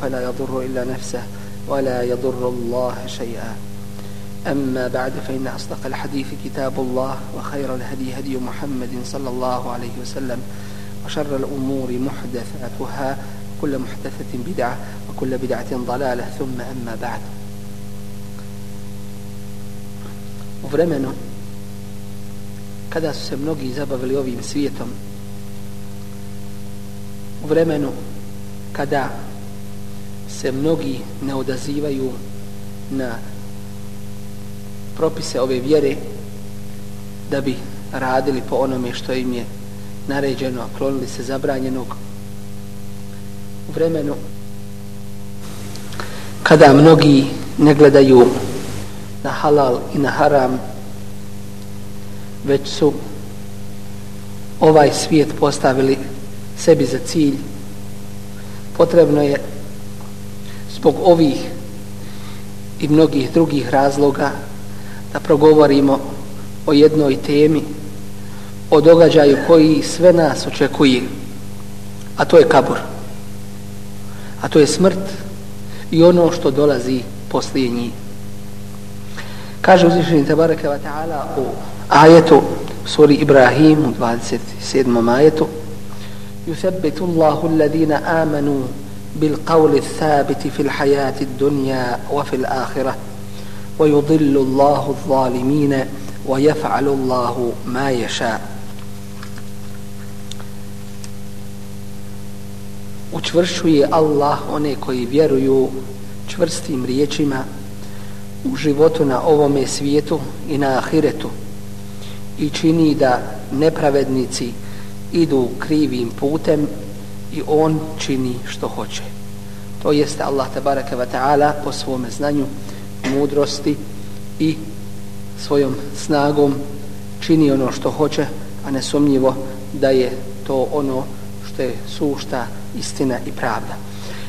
فلا يضر إلا نفسه ولا يضر الله شيئا. أما بعد فإن أصدق الحديث كتاب الله وخير الهدي هدي محمد صلى الله عليه وسلم وشر الأمور محدثاتها كل محدثة بدعة وكل بدعة ضلالة ثم أما بعد. Vremenu kada su se mnogi zabavili ovim svijetom u vremenu kada se mnogi ne odazivaju na propise ove vjere da bi radili po onome što im je naređeno, a klonili se zabranjenog. U vremenu kada mnogi ne gledaju na halal i na haram već su ovaj svijet postavili sebi za cilj potrebno je zbog ovih i mnogih drugih razloga da progovorimo o jednoj temi o događaju koji sve nas očekuje a to je kabur a to je smrt i ono što dolazi poslije njih kaže uzvišeni tabaraka wa ta'ala u ajetu suri Ibrahim u 27. ajetu يثبت الله الذين آمنوا بالقول الثابت في الحياة الدنيا وفي الآخرة ويضل الله الظالمين ويفعل الله ما يشاء učvršuje Allah one koji vjeruju čvrstim riječima u životu na ovome svijetu i na ahiretu i čini da nepravednici idu krivim putem i on čini što hoće. To jeste Allah tabaraka wa ta'ala po svome znanju, mudrosti i svojom snagom čini ono što hoće, a nesumnjivo da je to ono što je sušta istina i pravda.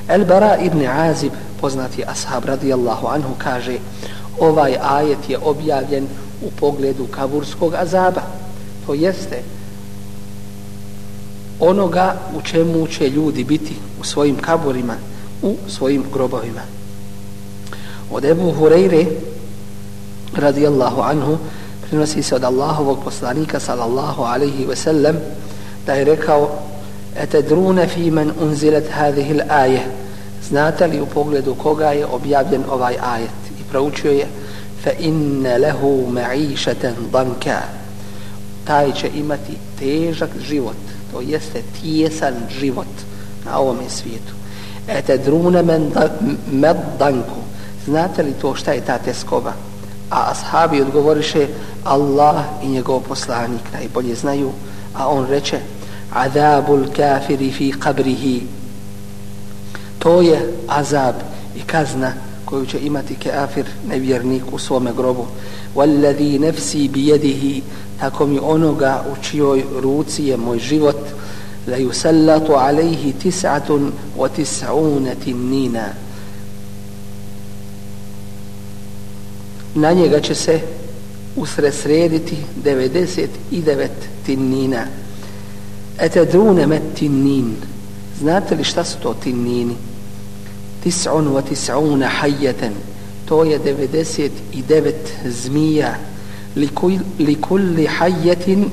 El Bara ibn Azib, poznati ashab radijallahu anhu, kaže ovaj ajet je objavljen u pogledu kaburskog azaba. To jeste onoga u čemu će ljudi biti u svojim kaburima, u svojim grobovima. Od Ebu Hureyre, radijallahu anhu, prinosi se od Allahovog poslanika, sallallahu alaihi ve sellem, da je rekao, etedrune fi men unzilet hadihil aje, znate li u pogledu koga je objavljen ovaj ajet? I proučio je, fa inne lehu ma'išeten danka, taj će imati težak život, to jeste tijesan život na ovome svijetu. Ete drune men med danku. Znate li to šta je ta teskoba? A ashabi odgovoriše Allah i njegov poslanik najbolje znaju, a on reče azabul kafiri fi qabrihi. To je azab i kazna koju će imati kafir nevjernik u svome grobu. Walladhi nafsi bi yadihi tako mi onoga u čijoj ruci je moj život la yusallatu alayhi tis'atun wa tis'una tinnina. Na njega će se usresrediti 99 tinnina. Etedrune met tinnin. Znate li šta su to tinnini? Tis'un wa tis'una hajjeten to je 99 zmija likulli hajjetin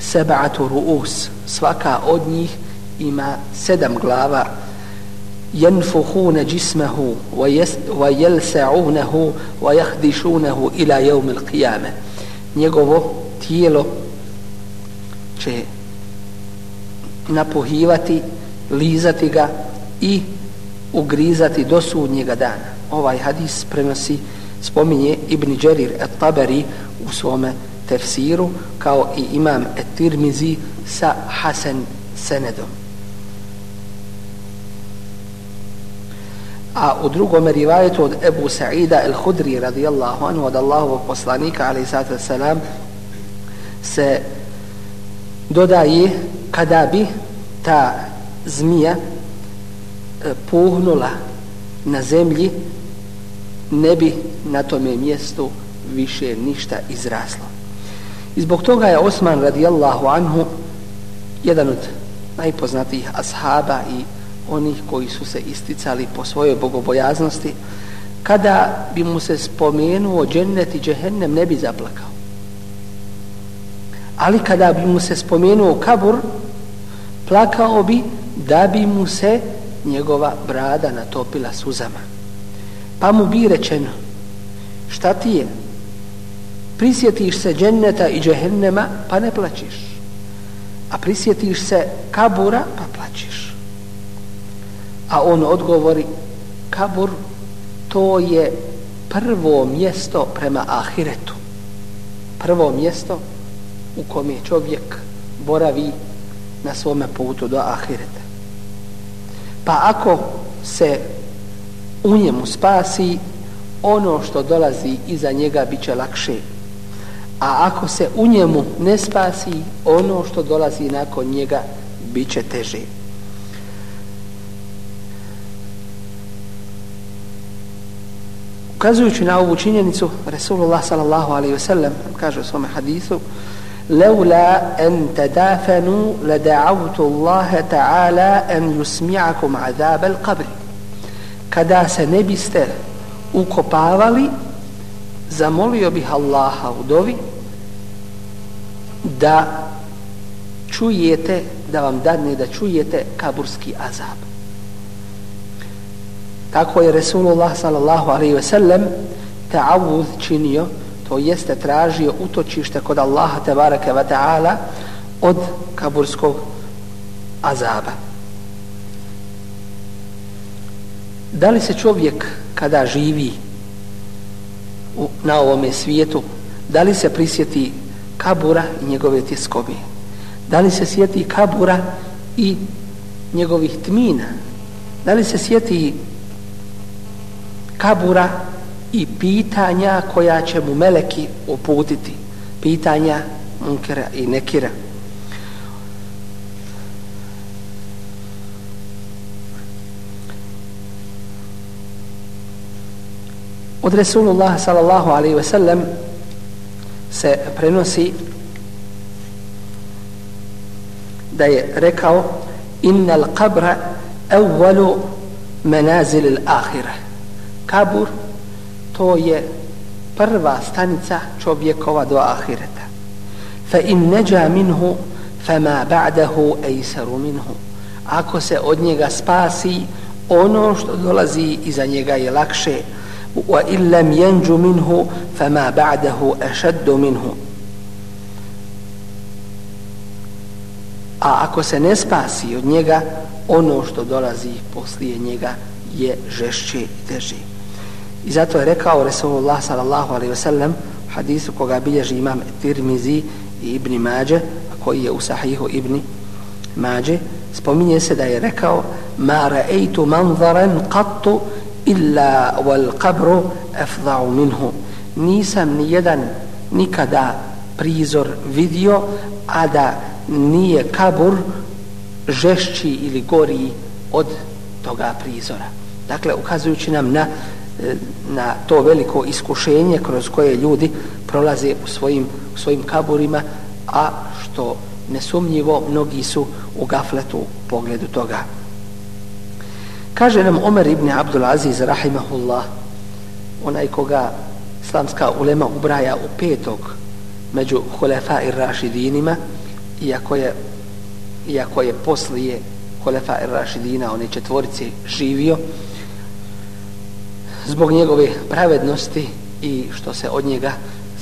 sab'atu ru'us. Svaka od njih ima sedam glava. Yanfukhuna jismahu wa jelsa'unehu wa yakhdishunahu ila yawm al-qiyamah njegovo tijelo će napuhivati lizati ga i ugrizati do sudnjega dana. Ovaj hadis prenosi spominje Ibn Đerir et Taberi u svome tefsiru kao i imam et Tirmizi sa Hasan Senedom. A u drugom rivajetu od Ebu Sa'ida el-Hudri radijallahu anhu od Allahovog poslanika alaih sallatu salam se dodaje kada bi ta zmija pohnula puhnula na zemlji ne bi na tome mjestu više ništa izraslo. I zbog toga je Osman radijallahu anhu jedan od najpoznatijih ashaba i onih koji su se isticali po svojoj bogobojaznosti kada bi mu se spomenuo džennet i džehennem ne bi zaplakao ali kada bi mu se spomenuo kabur plakao bi da bi mu se njegova brada natopila suzama pa mu bi rečeno šta ti je? Prisjetiš se dženneta i džehennema pa ne plačiš a prisjetiš se kabura pa plačiš a on odgovori kabur to je prvo mjesto prema ahiretu. Prvo mjesto u kom je čovjek boravi na svome putu do ahireta. Pa ako se u njemu spasi ono što dolazi iza njega bit će lakše a ako se u njemu ne spasi ono što dolazi nakon njega bit će teže ukazujući na ovu činjenicu Resulullah sallallahu alaihi ve sellem kaže u svome hadisu لولا أن تدافنوا لدعوت الله تعالى أن يسمعكم عذاب القبر kada se ne biste ukopavali zamolio bih Allaha u dovi da čujete da vam dadne da čujete kaburski azab. Tako je Resulullah sallallahu alaihi ve sellem ta'awuz činio to jeste tražio utočište kod Allaha tebareke ve ta'ala od kaburskog azaba. Da li se čovjek kada živi u, na ovome svijetu da li se prisjeti kabura i njegove tjeskobi? da li se sjeti kabura i njegovih tmina? Da li se sjeti kabura i pitanja koja će mu meleki uputiti? Pitanja munkera i nekira. Od Resulullah sallallahu alaihi ve sellem se prenosi da je rekao innal qabra awwalu manazil al-akhirah kabur to je prva stanica čovjekova do ahireta. Fa in neđa minhu fama ba'dahu ejsaru minhu. Ako se od njega spasi ono što dolazi iza njega je lakše wa illam yanju minhu fama ba'dahu أشد minhu. A ako se ne spasi od njega ono što dolazi poslije njega je žešće i teže. I zato je rekao Resulullah sallallahu alaihi ve sellem hadisu koga bilježi imam Tirmizi i Ibn Mađe, koji je u sahihu Ibn Mađe, spominje se da je rekao ma ra'eitu manzaran qattu illa wal qabru afda'u minhu. Nisam ni jedan nikada prizor vidio, a da nije kabur žešći ili gori od toga prizora. Dakle, ukazujući nam na e, na to veliko iskušenje kroz koje ljudi prolaze u svojim, u svojim kaburima, a što nesumnjivo mnogi su u gafletu u pogledu toga. Kaže nam Omer ibn Abdul Aziz, rahimahullah, onaj koga islamska ulema ubraja u petog među hulefa i rašidinima, iako je, iako je poslije hulefa i rašidina, one četvorice, živio, zbog njegove pravednosti i što se od njega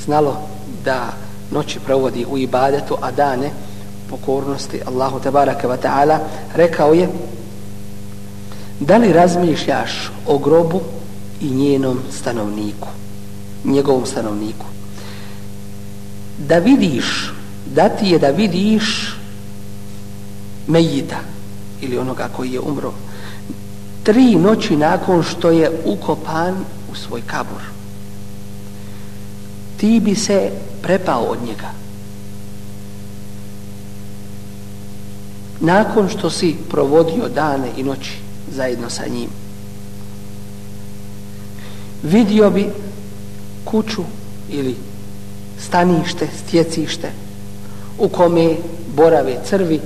znalo da noći provodi u ibadetu, a dane pokornosti Allahu tebaraka wa ta'ala, rekao je da li razmišljaš o grobu i njenom stanovniku, njegovom stanovniku. Da vidiš, da ti je da vidiš mejita ili onoga koji je umro, tri noći nakon što je ukopan u svoj kabur ti bi se prepao od njega nakon što si provodio dane i noći zajedno sa njim. Vidio bi kuću ili stanište, stjecište u kome borave crvi.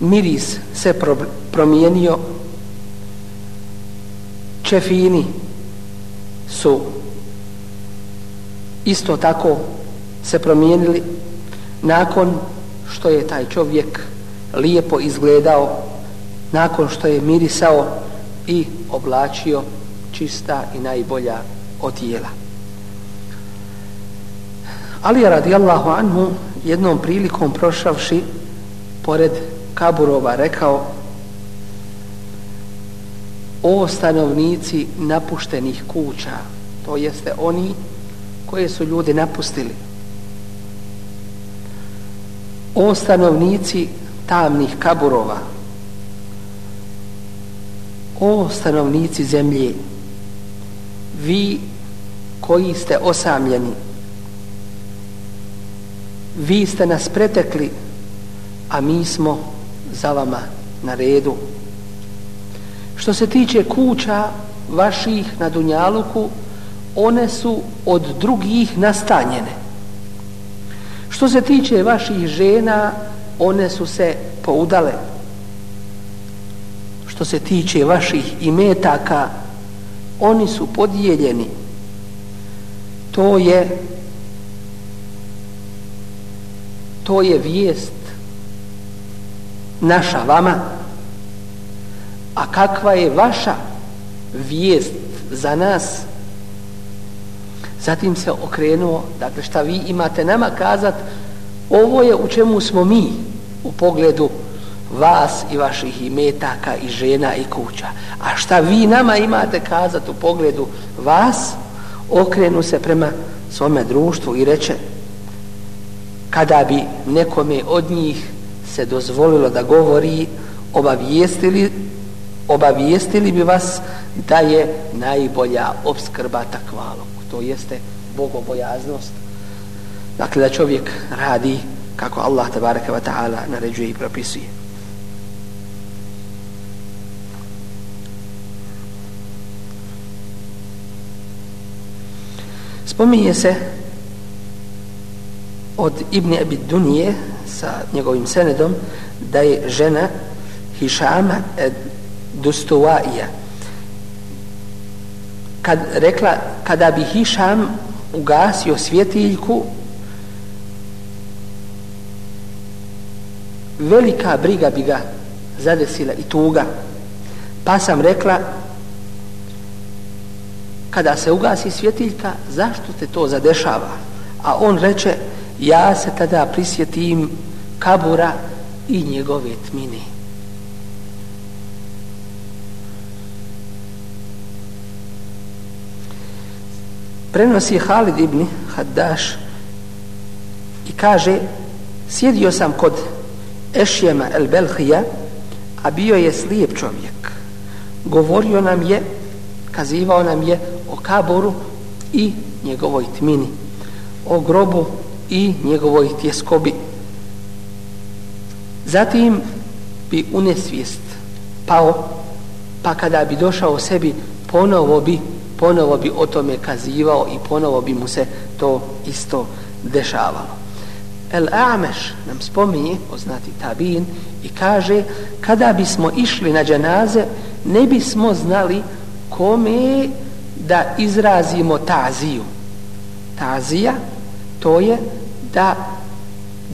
Miris se pro, promijenio. Čefini su isto tako se promijenili nakon što je taj čovjek lijepo izgledao nakon što je mirisao i oblačio čista i najbolja odjela. Ali radijallahu anhu jednom prilikom prošavši pored kaburova rekao o stanovnici napuštenih kuća to jeste oni koje su ljudi napustili o stanovnici tamnih kaburova. O stanovnici zemlje vi koji ste osamljeni vi ste nas pretekli a mi smo za vama na redu. Što se tiče kuća vaših na Dunjaluku one su od drugih nastanjene. Što se tiče vaših žena one su se poudale. Što se tiče vaših imetaka oni su podijeljeni. To je to je vijest naša vama. A kakva je vaša vijest za nas? Zatim se okrenuo dakle šta vi imate nama kazat ovo je u čemu smo mi u pogledu vas i vaših imetaka i žena i kuća. A šta vi nama imate kazat u pogledu vas okrenu se prema svome društvu i reče kada bi nekome od njih se dozvolilo da govori obavijestili obavijestili bi vas da je najbolja obskrba takvalog to jeste bogobojaznost dakle da čovjek radi kako Allah tabaraka wa ta'ala naređuje i propisuje. Spominje se od Ibn Abi Dunije sa njegovim senedom da je žena Hišama Dustuvaija kad rekla kada bi Hišam ugasio svjetiljku velika briga bi ga zadesila i tuga. Pa sam rekla kada se ugasi svjetiljka zašto te to zadešava? A on reče ja se tada prisjetim kabura i njegove tmine. Prenosi Halid ibn Haddaš i kaže sjedio sam kod Ešjema el Belhija a bio je slijep čovjek govorio nam je kazivao nam je o kaboru i njegovoj tmini o grobu i njegovoj tjeskobi zatim bi unesvijest pao pa kada bi došao sebi ponovo bi ponovo bi o tome kazivao i ponovo bi mu se to isto dešavalo. El Ameš nam spominje, poznati tabin, i kaže, kada bismo išli na dženaze, ne bismo znali kome da izrazimo taziju. Tazija, to je da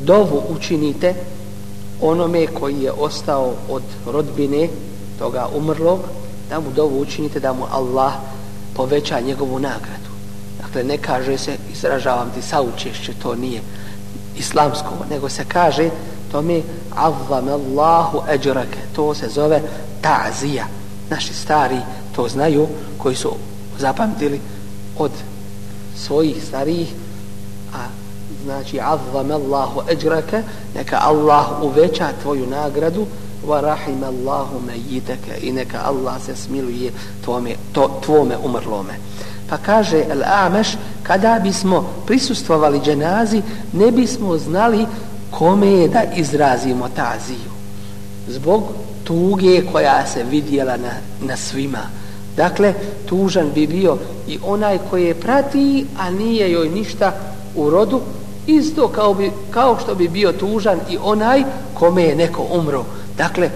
dovu učinite onome koji je ostao od rodbine toga umrlog, da mu dovu učinite da mu Allah poveća njegovu nagradu. Dakle, ne kaže se, izražavam ti saučešće, to nije islamsko, nego se kaže, to mi azzam Allahu eđrake, to se zove ta'zija. Naši stari to znaju, koji su zapamtili od svojih starijih, a znači azzam Allahu eđrake, neka Allah uveća tvoju nagradu, wa rahim Allahu mejiteke i neka Allah se smiluje tvome, to, tvome umrlome. Pa kaže El Ameš, kada bismo prisustvovali dženazi, ne bismo znali kome je da izrazimo taziju. Zbog tuge koja se vidjela na, na svima. Dakle, tužan bi bio i onaj koji je prati, a nije joj ništa u rodu, isto kao, bi, kao što bi bio tužan i onaj kome je neko umro Dakle,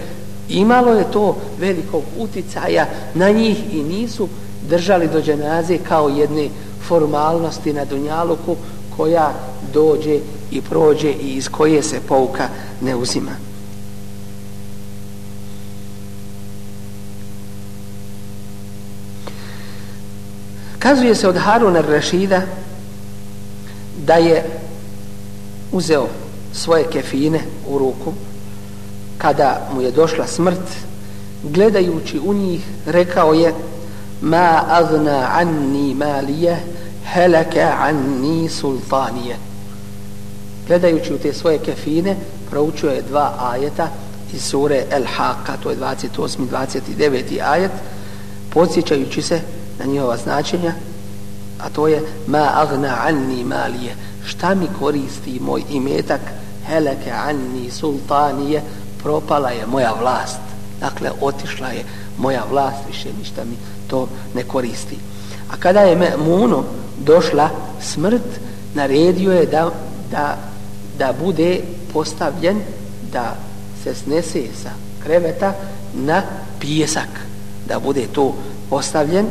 imalo je to velikog uticaja na njih i nisu držali do dženaze kao jedne formalnosti na Dunjaluku koja dođe i prođe i iz koje se pouka ne uzima. Kazuje se od Haruna Rašida da je uzeo svoje kefine u ruku kada mu je došla smrt gledajući u njih rekao je ma agna anni malije helaka anni sultanije gledajući u te svoje kefine proučio je dva ajeta iz sure El Haqqa to je 28. 29. ajet podsjećajući se na njihova značenja a to je ma agna anni malije šta mi koristi moj imetak heleke anni sultanije propala je moja vlast dakle otišla je moja vlast više ništa mi to ne koristi. A kada je Muno došla smrt naredio je da, da, da bude postavljen da se snese sa kreveta na pijesak da bude to postavljen.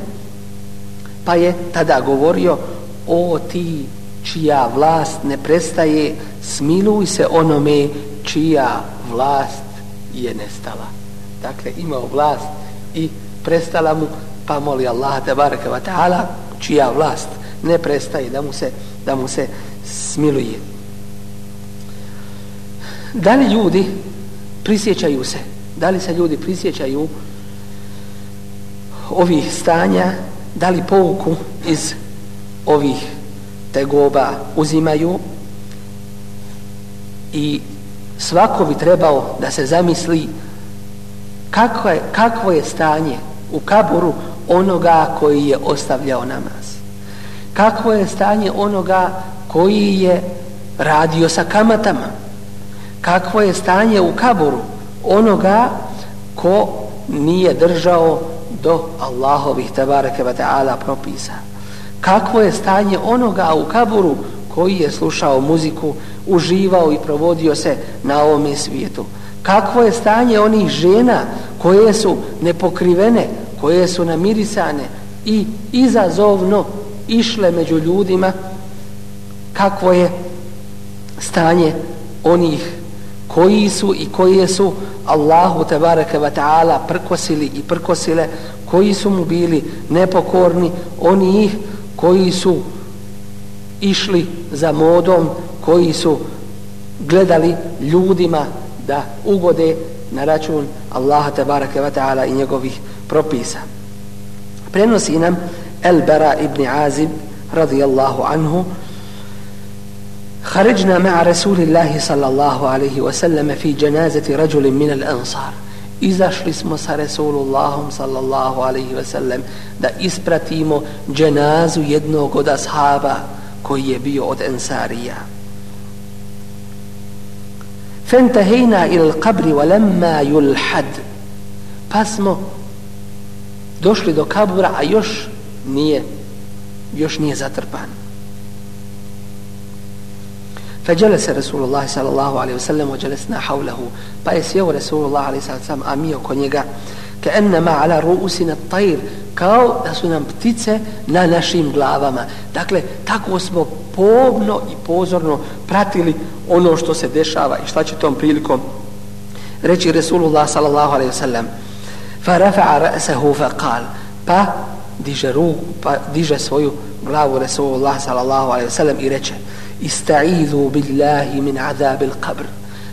Pa je tada govorio o ti čija vlast ne prestaje smiluj se onome čija vlast je nestala dakle imao vlast i prestala mu pa moli Allah te baraka wa ta'ala čija vlast ne prestaje da mu se da mu se smiluje. Da li ljudi prisjećaju se da li se ljudi prisjećaju ovih stanja da li pouku iz ovih tegoba uzimaju? I svako bi trebao da se zamisli kako je, kakvo je stanje u kaburu onoga koji je ostavljao namaz kakvo je stanje onoga koji je radio sa kamatama kakvo je stanje u kaburu onoga ko nije držao do Allahovih tabareke wa ta'ala propisa. Kakvo je stanje onoga u kaburu koji je slušao muziku, uživao i provodio se na ovom svijetu? Kakvo je stanje onih žena koje su nepokrivene, koje su namirisane i izazovno išle među ljudima? Kakvo je stanje onih koji su i koje su Allahu tebareke ve ta'ala prkosili i prkosile koji su mu bili nepokorni oni ih koji su išli za modom koji su gledali ljudima da ugode na račun Allaha tebareke wa ta'ala i njegovih propisa prenosi nam El Bara ibn Azib radijallahu anhu خرجنا مع رسول الله صلى الله عليه وسلم في جنازة رجل من الأنصار izašli smo sa Resulullahom sallallahu alaihi ve sellem da ispratimo dženazu jednog od ashaba koji je bio od Ensarija. Qabri walemma yulhad pa smo došli do kabura a još nije još nije zatrpan. فجلس رسول الله صلى الله عليه وسلم وجلسنا حوله فايسيو رسول الله عليه الصلاة والسلام كونيغا كأنما على رؤوسنا الطير kao da su nam ptice na našim glavama. Dakle, tako smo pomno i pozorno pratili ono što se dešava i šta će tom prilikom reći Resulullah sallallahu alaihi wasallam. Fa rafa'a ra'sahu fa qal. Pa diže ruku, pa diže svoju glavu Resulullah sallallahu alaihi wasallam i reče ista'idhu billahi min azabil qabr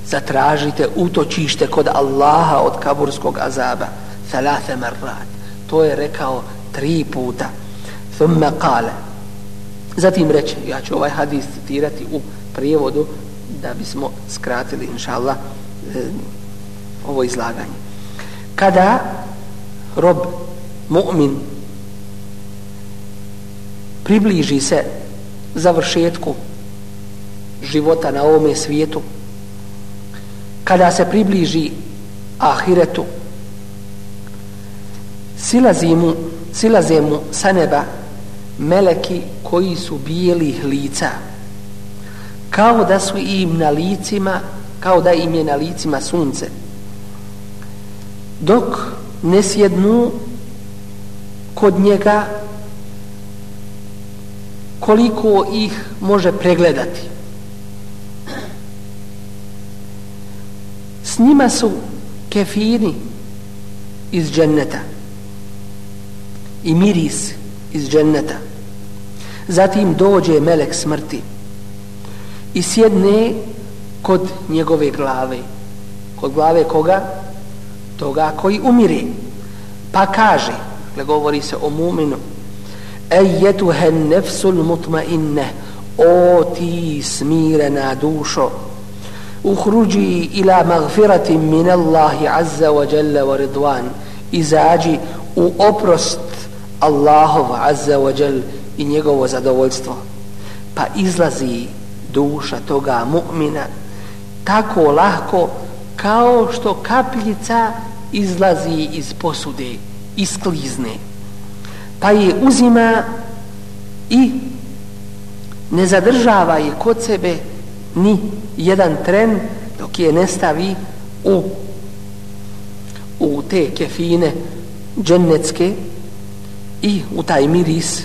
zatražite utočište kod Allaha od kaburskog azaba thalatha marrat to je rekao tri puta. Thumma qala zatim reče ja ću ovaj hadis citirati u prijevodu da bismo skratili inshallah Allah, e, ovo izlaganje. Kada rob mu'min približi se završetku života na ovome svijetu kada se približi ahiretu silazi mu, silaze mu sa neba meleki koji su bijelih lica. Kao da su im na licima kao da im je na licima sunce. Dok ne sjednu kod njega koliko ih može pregledati. S njima su kefiri iz dženneta i miris iz dženneta. Zatim dođe melek smrti i sjedne kod njegove glave. Kod glave koga? Toga koji umire. Pa kaže, le govori se o muminu, ejetuhe nefsul mutmainne, o ti smirena dušo, uhruđi ila magfiratim min Allahi azza wa jalla wa ridwan, izađi u oprost Allahov azza wa jalla i njegovo zadovoljstvo. Pa izlazi duša toga mu'mina tako lahko kao što kapljica izlazi iz posude, isklizne. Pa je uzima i ne zadržava je kod sebe ni jedan tren dok je ne stavi u, u te kefine džennetske i u taj miris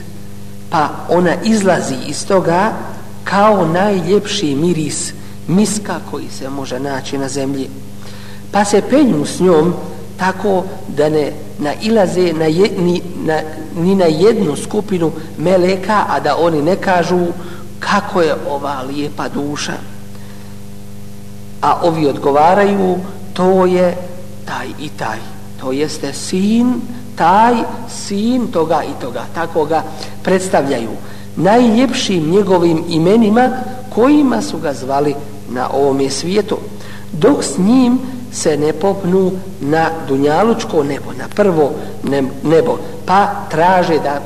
pa ona izlazi iz toga kao najljepši miris miska koji se može naći na zemlji. Pa se penju s njom tako da ne nailaze na je, ni, na, ni na jednu skupinu meleka, a da oni ne kažu kako je ova lijepa duša. A ovi odgovaraju, to je taj i taj. To jeste sin, taj sin toga i toga. Tako ga predstavljaju najljepšim njegovim imenima kojima su ga zvali na ovome svijetu. Dok s njim se ne popnu na dunjalučko nebo, na prvo nebo, pa traže da,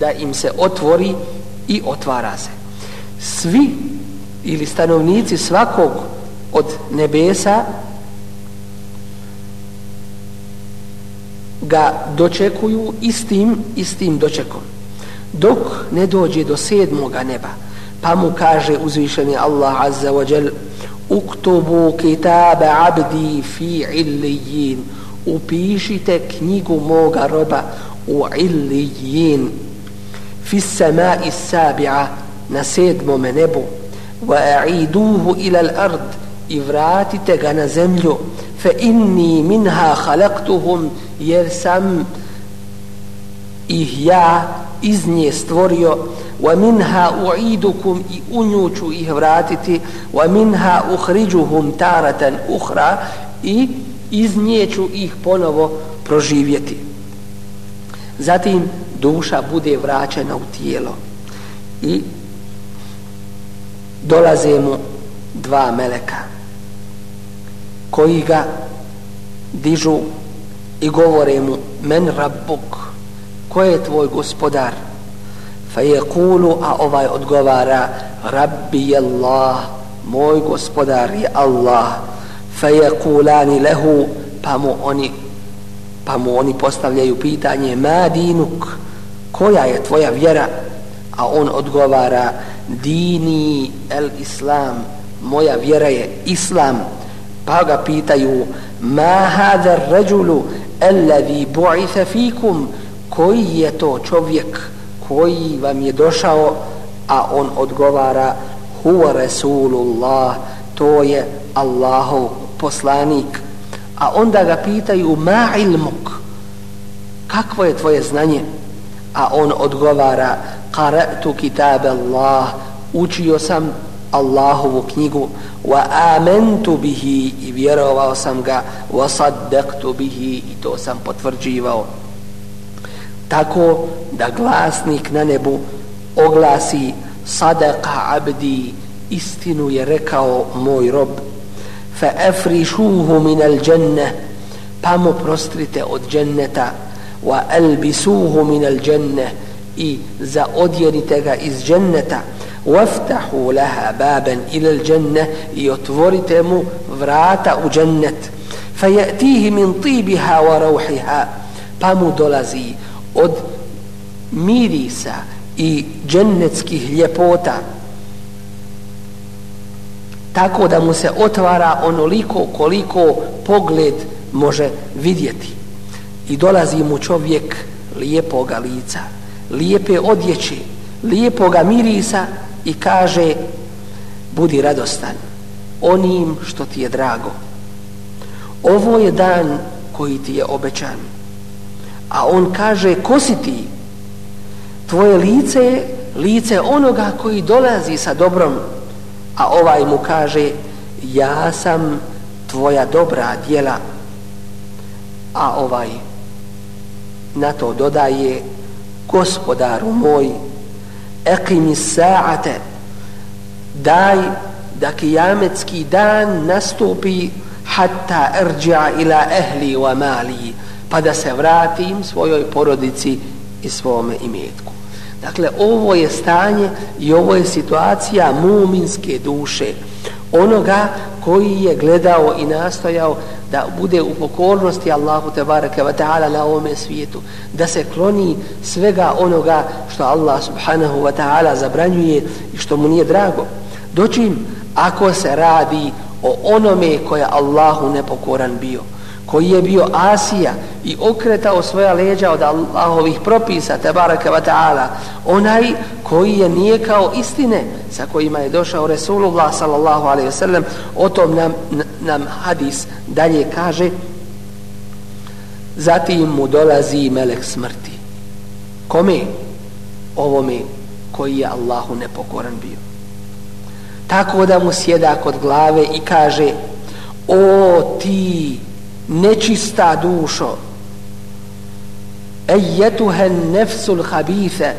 da im se otvori i otvara se. Svi ili stanovnici svakog od nebesa ga dočekuju istim, istim dočekom. Dok ne dođe do sedmoga neba, pa mu kaže uzvišeni Allah azza wa jal uktubu kitabe abdi fi illijin upišite knjigu moga roba u illijin fi sama samai sabi'a na sedmome nebu. Wa a'iduhu ila l'ard. I vratite ga na zemlju fa inni minha khalaqtuhum jer sam ih ja iz nje stvorio. Wa minha u'idukum i u nju ću ih vratiti. Wa minha uhriđuhum taratan uhra i iz nje ću ih ponovo proživjeti. Zatim duša bude vraćena u tijelo. I dolaze mu dva meleka koji ga dižu i govore mu men rabbuk ko je tvoj gospodar? Fa je kulu a ovaj odgovara rabbi je Allah moj gospodar je Allah. Fa je kulani lehu pa mu oni pa mu oni postavljaju pitanje ma dinuk koja je tvoja vjera? A on odgovara dini el islam moja vjera je islam pa ga pitaju ma hada ređulu alladhi bu'itha fikum? Koji je to čovjek koji vam je došao a on odgovara huwa rasulullah to je Allahov poslanik a onda ga pitaju ma ilmuk kakvo je tvoje znanje? A on odgovara qara'tu kitab Allah učio sam Allahovu knjigu. Wa amantu bihi i vjerovao sam ga. Wa saddaqtu bihi i to sam potvrđivao. Tako da glasnik na nebu oglasi sadaqa abdi istinu je rekao moj rob. Fa afrishuhu min al janna pa mu prostrite od dženneta. Wa albisuhu min al janna i zaodjenite ga iz dženneta waftahu laha baban ila al dženne i otvorite mu vrata u džennet. fa jatihi min tibiha wa pa mu dolazi od mirisa i džennetskih ljepota. Tako da mu se otvara onoliko koliko pogled može vidjeti. I dolazi mu čovjek lijepoga lica, lijepe odjeće, lijepoga mirisa i kaže budi radostan onim što ti je drago. Ovo je dan koji ti je obećan. A on kaže, ko si ti? Tvoje lice je lice onoga koji dolazi sa dobrom. A ovaj mu kaže, ja sam tvoja dobra djela. A ovaj na to dodaje, gospodaru moj, ekimi sa'ate, daj da kijametski dan nastupi hatta erđa ila ehli wa mali pa da se vratim svojoj porodici i svome imetku. Dakle, ovo je stanje i ovo je situacija muminske duše. Onoga koji je gledao i nastojao da bude u pokornosti Allahu te bareke ve taala na ovome svijetu da se kloni svega onoga što Allah subhanahu wa taala zabranjuje i što mu nije drago. Dočim ako se radi o onome koje Allahu nepokoran bio koji je bio Asija i okretao svoja leđa od Allahovih propisa tabaraka wa ta'ala onaj koji je nije kao istine sa kojima je došao Resulullah sallallahu alaihi wasallam o tom nam, nam hadis dalje kaže zatim mu dolazi melek smrti kome? ovome koji je Allahu nepokoran bio tako da mu sjeda kod glave i kaže o ti nečista dušo. Ejetuhen nefsul habithe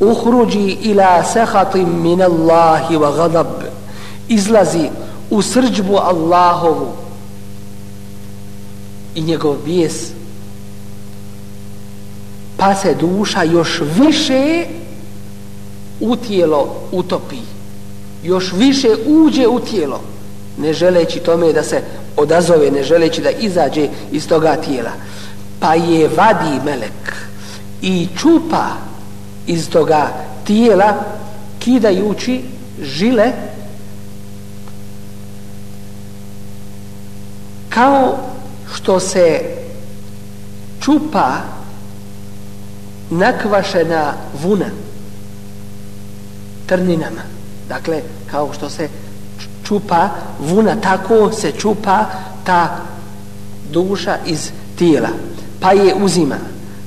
uhruđi ila sehatim min Allahi wa gadab izlazi u srđbu Allahovu. I njegov bijes. Pa se duša još više u tijelo utopi. Još više uđe u tijelo ne želeći tome da se odazove, ne želeći da izađe iz toga tijela. Pa je vadi melek i čupa iz toga tijela kidajući žile kao što se čupa nakvašena vuna trninama. Dakle, kao što se čupa vuna, tako se čupa ta duša iz tijela. Pa je uzima.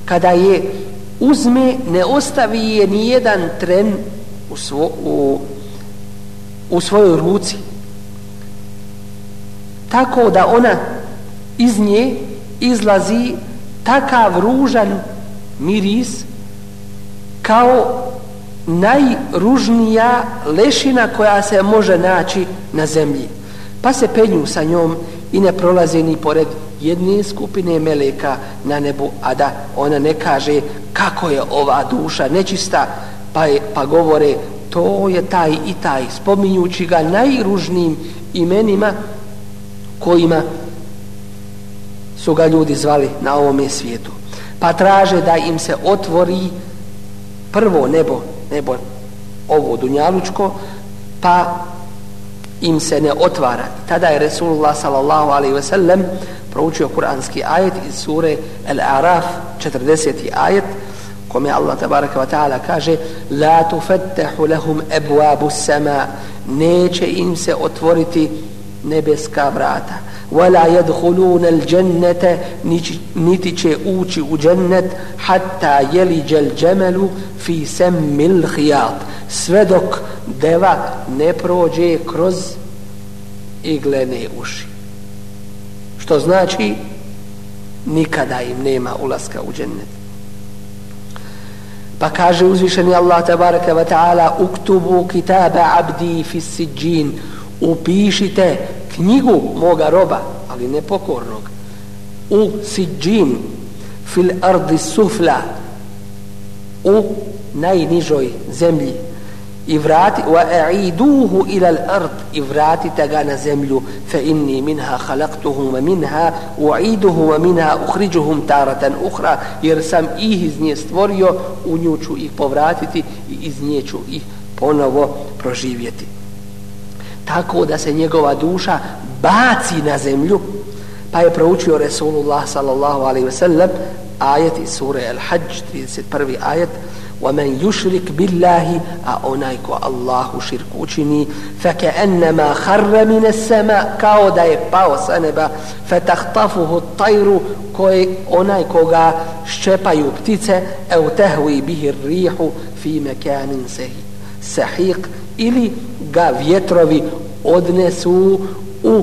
Kada je uzme, ne ostavi je ni jedan tren u, svo, u, u svojoj ruci. Tako da ona iz nje izlazi takav ružan miris kao najružnija lešina koja se može naći na zemlji. Pa se penju sa njom i ne prolaze ni pored jedne skupine meleka na nebu, a da ona ne kaže kako je ova duša nečista, pa, je, pa govore to je taj i taj, spominjući ga najružnijim imenima kojima su ga ljudi zvali na ovome svijetu. Pa traže da im se otvori prvo nebo nebo ovo dunjalučko, pa im se ne otvara. Tada je Resulullah sallallahu alaihi ve sellem proučio kuranski ajet iz sure Al-Araf 40. ajet kome Allah tabaraka wa ta'ala kaže La tufettehu lahum ebuabu sama neće im se otvoriti nebeska vrata. Wala yadkhuluna al-jannata niti će ući u džennet hatta yali jal fi sammi al sve dok deva ne prođe kroz iglene uši. Što znači nikada im nema ulaska u džennet. Pa kaže uzvišeni Allah tabaraka wa ta'ala uktubu kitaba abdi fi sijin upišite knjigu moga roba, ali nepokornog, u siđin, fil ardi sufla, u najnižoj zemlji, i vrati wa a'iduhu ila al-ard i vratite ga na zemlju. Fa inni minha khalaqtuhum wa minha u'iduhu wa minha ukhrijuhum taratan ukhra. Jer sam ih iz nje stvorio u nju ću ih povratiti i iz nje ću ih ponovo proživjeti tako da se njegova duša baci na zemlju pa je proučio Resulullah sallallahu alaihi ve sellem ajet iz sure Al-Hajj 31. ajet ومن يشرك بالله أونايكو الله شرك učini فكأنما خر من السماء kao da je pao sa neba فتخطفه الطير koji onaj koga ščepaju ptice au tahwi bihi الريح في مكان sahik ili ga vjetrovi odnesu u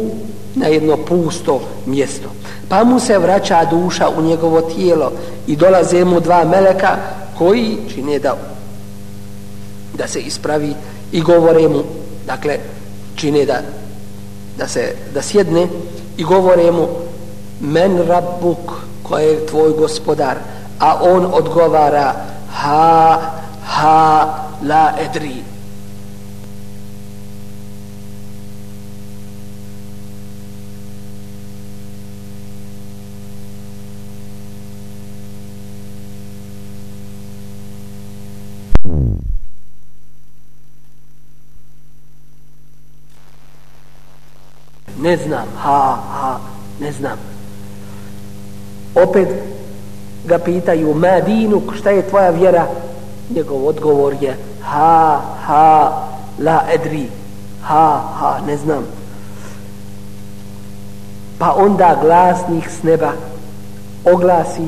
na jedno pusto mjesto. Pa mu se vraća duša u njegovo tijelo i dolaze mu dva meleka koji čine da da se ispravi i govore mu, dakle čine da da se da sjedne i govore mu men rabbuk ko je tvoj gospodar a on odgovara ha ha la edri ne znam, ha, ha, ne znam. Opet ga pitaju, ma dinuk, šta je tvoja vjera? Njegov odgovor je, ha, ha, la edri, ha, ha, ne znam. Pa onda glasnik s neba oglasi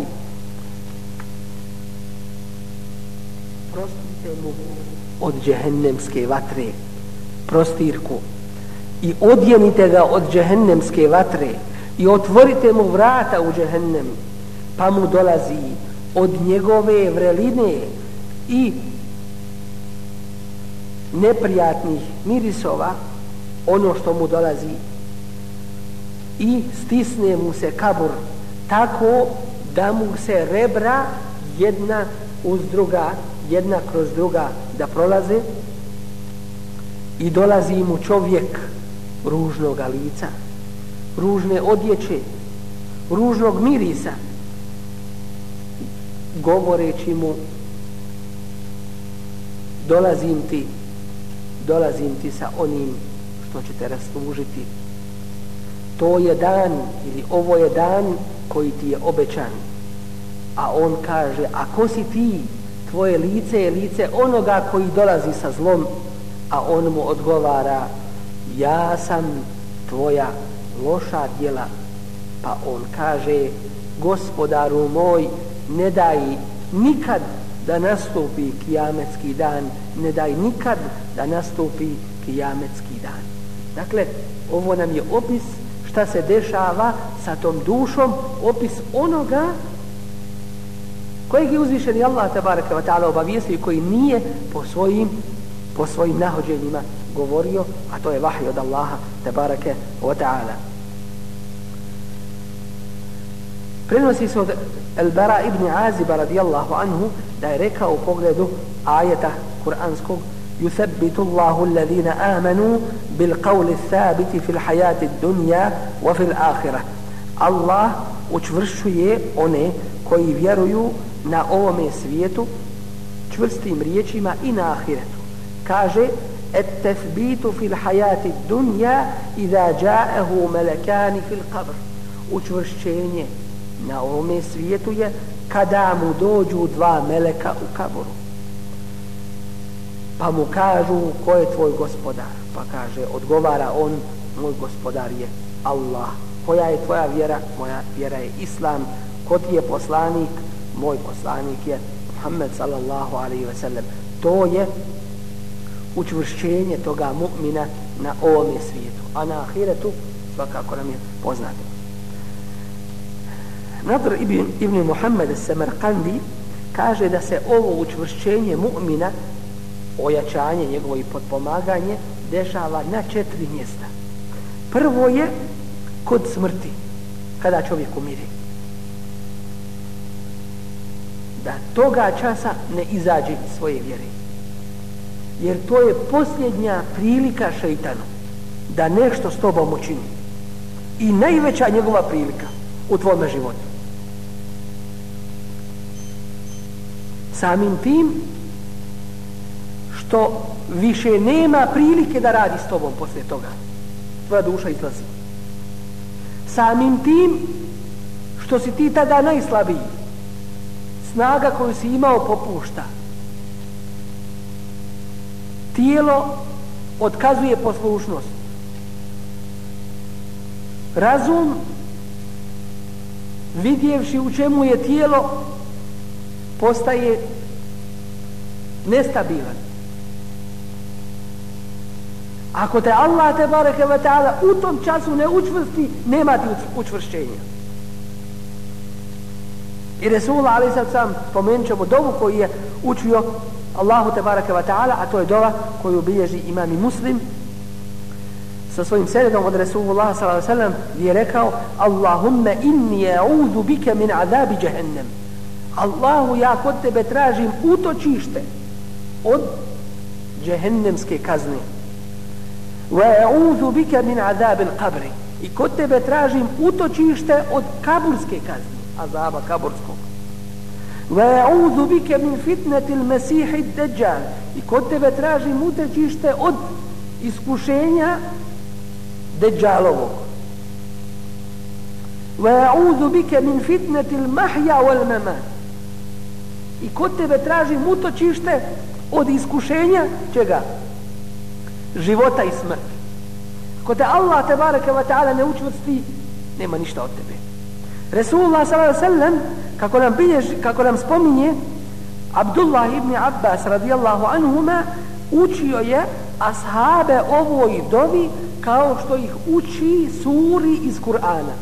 prostite mu od džehennemske vatre prostirku i odjenite ga od džehennemske vatre i otvorite mu vrata u džehennem pa mu dolazi od njegove vreline i neprijatnih mirisova ono što mu dolazi. I stisne mu se kabur tako da mu se rebra jedna uz druga jedna kroz druga da prolaze. I dolazi mu čovjek ružnog lica, ružne odjeće, ružnog mirisa, govoreći mu dolazim ti, dolazim ti sa onim što će te raslužiti. To je dan ili ovo je dan koji ti je obećan. A on kaže, a ko si ti? Tvoje lice je lice onoga koji dolazi sa zlom, a on mu odgovara, ja sam tvoja loša djela pa on kaže gospodaru moj ne daj nikad da nastupi kijametski dan ne daj nikad da nastupi kijametski dan dakle ovo nam je opis šta se dešava sa tom dušom opis onoga kojeg je uzvišeni Allah tabaraka wa ta'ala obavijestio koji nije po svojim po svojim nahođenjima govorio, a to je vahij od Allaha, tebareke wa ta'ala. prenosi se od Elbera ibn Aziba radijallahu anhu da je rekao u pogledu ajeta kuranskog يثبت الله الذين آمنوا بالقول الثابت في الحياة الدنيا وفي الآخرة الله وشفرشوية أني كوي فيرويو نا أومي سويتو شفرستي مريشي ما إنا آخرتو كاجي التثبيت في الحياة الدنيا إذا جاءه ملكان في القبر وشفرشيني na ovome svijetu je kada mu dođu dva meleka u kaboru. Pa mu kažu ko je tvoj gospodar? Pa kaže odgovara on moj gospodar je Allah. Koja je tvoja vjera? Moja vjera je Islam. Ko ti je poslanik? Moj poslanik je Muhammed sallallahu alaihi ve sellem. To je učvršćenje toga mu'mina na ovome svijetu. A na ahiretu svakako nam je poznato. Nadr ibn, ibn Muhammed Samarkandi kaže da se ovo učvršćenje mu'mina ojačanje njegovo i potpomaganje, dešava na četiri mjesta. Prvo je kod smrti, kada čovjek umire. Da toga časa ne izađe svoje vjere jer to je posljednja prilika šeitanu da nešto s tobom učini i najveća njegova prilika u tvome životu samim tim što više nema prilike da radi s tobom poslije toga. Tvoja duša izlazi. Samim tim što si ti tada najslabiji snaga koju si imao popušta. Tijelo odkazuje poslušnost. Razum vidjevši u čemu je tijelo postaje nestabilan. Ako te Allah te bareke ve taala u tom času ne učvrsti nema ti učvršćenja. I Resul ali sad sam pomenut ćemo dovu koju je učio Allahu te bareke ve taala a to je dova koju bilježi imam i muslim. Sa svojim senedom od Resulullah sallallahu alejhi ve sellem je rekao Allahumma inni a'udhu bika min azabi jahannam. Allahu ja kod tebe tražim utočište od jehennemske kazne wa a'udhu bika min azab al-qabr i kod tebe tražim utočište od kaburske kazne azaba kaburskog wa a'udhu bika min fitnati al-masih ad-dajjal i kod tebe tražim utočište od iskušenja Dejjalovog. Wa a'udhu bika min fitnati al-mahya wal-mamat. I kod tebe tražim utočište od iskušenja čega? Života i smrti. Ako te Allah te bareke taala ne učvrsti, nema ništa od tebe. Resulullah sallallahu alejhi kako nam bilježi, kako nam spominje Abdullah ibn Abbas radijallahu anhuma učio je ashabe ovoj dovi kao što ih uči suri iz Kur'ana.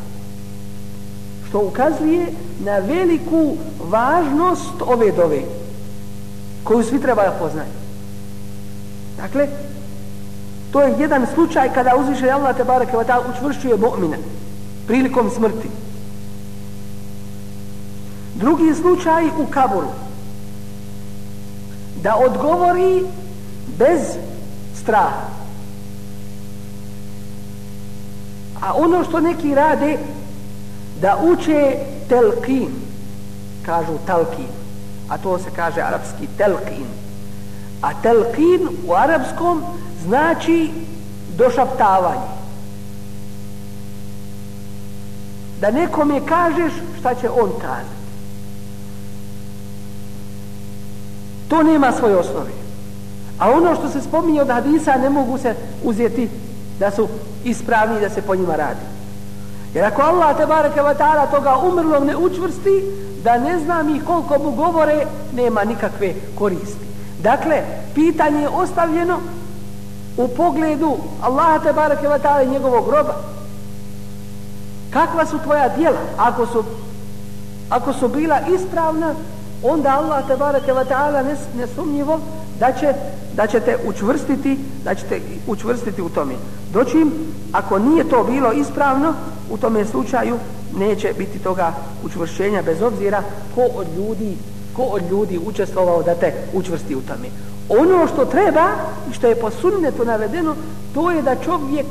Što ukazuje na veliku važnost ove dove koju svi treba da poznaju. Dakle, to je jedan slučaj kada uzviše Allah te barake wa ta'ala učvršćuje mu'mina prilikom smrti. Drugi slučaj u kaburu da odgovori bez straha. A ono što neki rade da uče telkin, kažu talkin, a to se kaže arapski telqin. A telqin u arapskom znači došaptavanje. Da nekome kažeš šta će on kazati. To nema svoje osnove. A ono što se spominje od hadisa ne mogu se uzeti da su ispravni da se po njima radi. Jer ako Allah te bareke wa ta'ala toga umrlom ne učvrsti, da ne znam ih koliko mu govore, nema nikakve koristi. Dakle, pitanje je ostavljeno u pogledu Allaha te bareke wa ta'ala njegovog groba. Kakva su tvoja djela? Ako su, ako su bila ispravna, onda Allah te bareke wa ta'ala nesumnjivo da će da ćete učvrstiti da ćete učvrstiti u tome doćim ako nije to bilo ispravno u tome slučaju neće biti toga učvršćenja bez obzira ko od ljudi ko od ljudi učestvovao da te učvrsti u tome ono što treba i što je po sunnetu navedeno to je da čovjek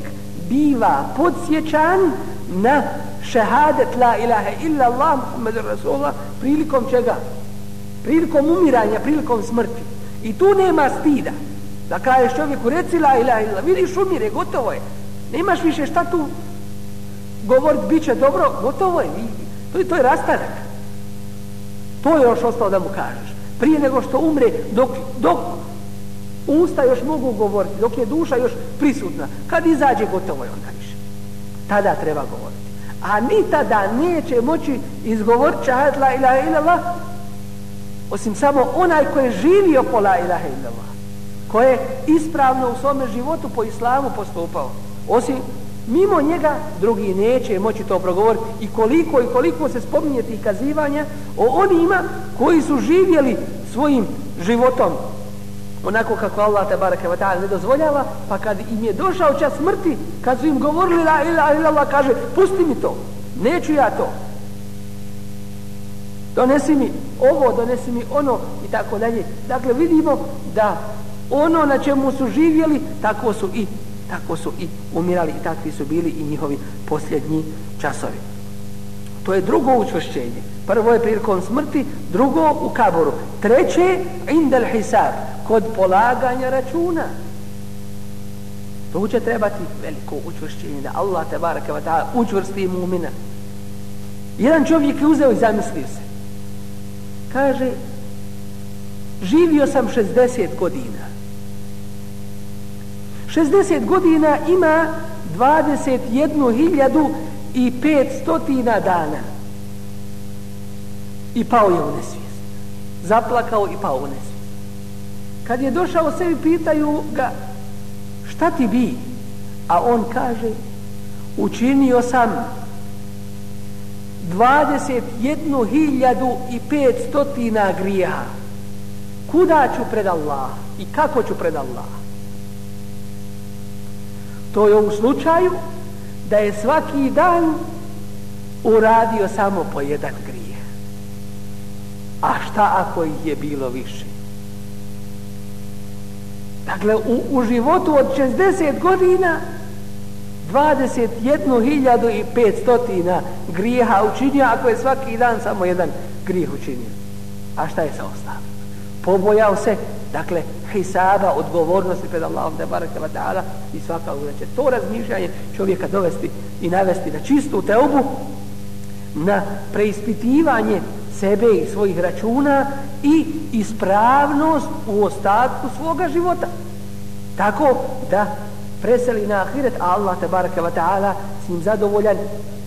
biva podsjećan na šehadet la ilaha illa Allah Muhammed Rasulullah prilikom čega? prilikom umiranja, prilikom smrti I tu nema stida. Da kažeš čovjeku, reci la ilaha illa, vidiš umire, gotovo je. Nemaš više šta tu govorit, bit će dobro, gotovo je. To je, to je rastanak. To je još ostalo da mu kažeš. Prije nego što umre, dok, dok usta još mogu govoriti, dok je duša još prisutna, kad izađe, gotovo je onda više. Tada treba govoriti. A ni tada neće moći izgovoriti čahat la ilaha illallah osim samo onaj koji je živio po la ilaha illallah koji je ispravno u svome životu po islamu postupao osim mimo njega drugi neće moći to progovoriti i koliko i koliko se spominje tih kazivanja o onima koji su živjeli svojim životom onako kako Allah te barake wa ta'ala ne dozvoljava pa kad im je došao čas smrti kad su im govorili la ilaha illallah kaže pusti mi to neću ja to donesi mi ovo, donesi mi ono i tako dalje. Dakle, vidimo da ono na čemu su živjeli, tako su i tako su i umirali i takvi su bili i njihovi posljednji časovi. To je drugo učvršćenje. Prvo je prilikom smrti, drugo u kaboru. Treće, indel hisab, kod polaganja računa. To će trebati veliko učvršćenje da Allah te baraka wa ta'ala učvrsti mu'mina. Jedan čovjek je uzeo i zamislio se. Kaže, živio sam 60 godina. 60 godina ima 21.500 dana. I pao je u nesvijest. Zaplakao i pao u nesvijest. Kad je došao sebi, pitaju ga, šta ti bi? A on kaže, učinio sam 21.500 grija. Kuda ću pred Allah? I kako ću pred Allah? To je u slučaju da je svaki dan uradio samo po jedan grije. A šta ako ih je bilo više? Dakle, u, u životu od 60 godina 21.500 grijeha učinio ako je svaki dan samo jedan grijeh učinio. A šta je sa ostalim? Pobojao se, dakle, hisaba, odgovornosti pred Allahom te baraka wa ta'ala i svaka da će to razmišljanje čovjeka dovesti i navesti na čistu teubu, na preispitivanje sebe i svojih računa i ispravnost u ostatku svoga života. Tako da preseli na ahiret, a Allah te baraka wa ta'ala s njim zadovoljan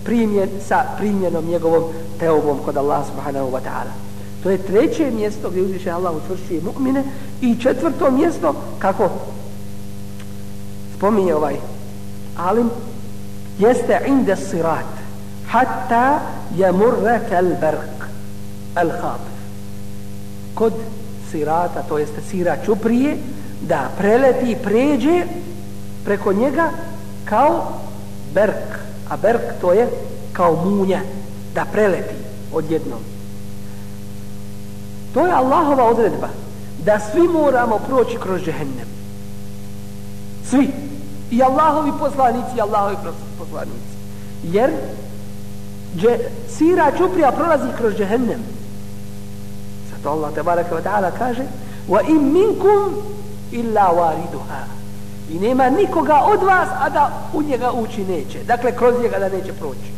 primjen, sa primjenom njegovom teobom kod Allah subhanahu wa ta'ala. To je treće mjesto gdje uzviše Allah učvršuje mu'mine i četvrto mjesto kako spominje ovaj alim jeste inde sirat hatta jamurra kal barq al khatif kod sirata to jeste sira čuprije da preleti i pređe preko njega kao berk a berk to je kao munja da preleti odjednom to je Allahova odredba da svi moramo proći kroz džehennem. Svi. I Allahovi poslanici i Allahovi poslanici. Jer dže, sira čuprija prolazi kroz džehennem. Zato Allah te baraka wa ta'ala kaže wa in minkum illa wariduha. I nema nikoga od vas a da u njega ući neće. Dakle kroz njega da neće proći.